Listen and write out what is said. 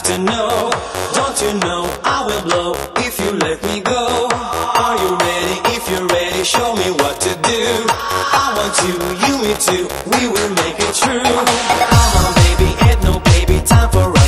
have to know. Don't you know I will blow if you let me go? Are you ready? If you're ready, show me what to do. I want you, you, me too. We will make it true. Come on, baby, ain't no baby time for.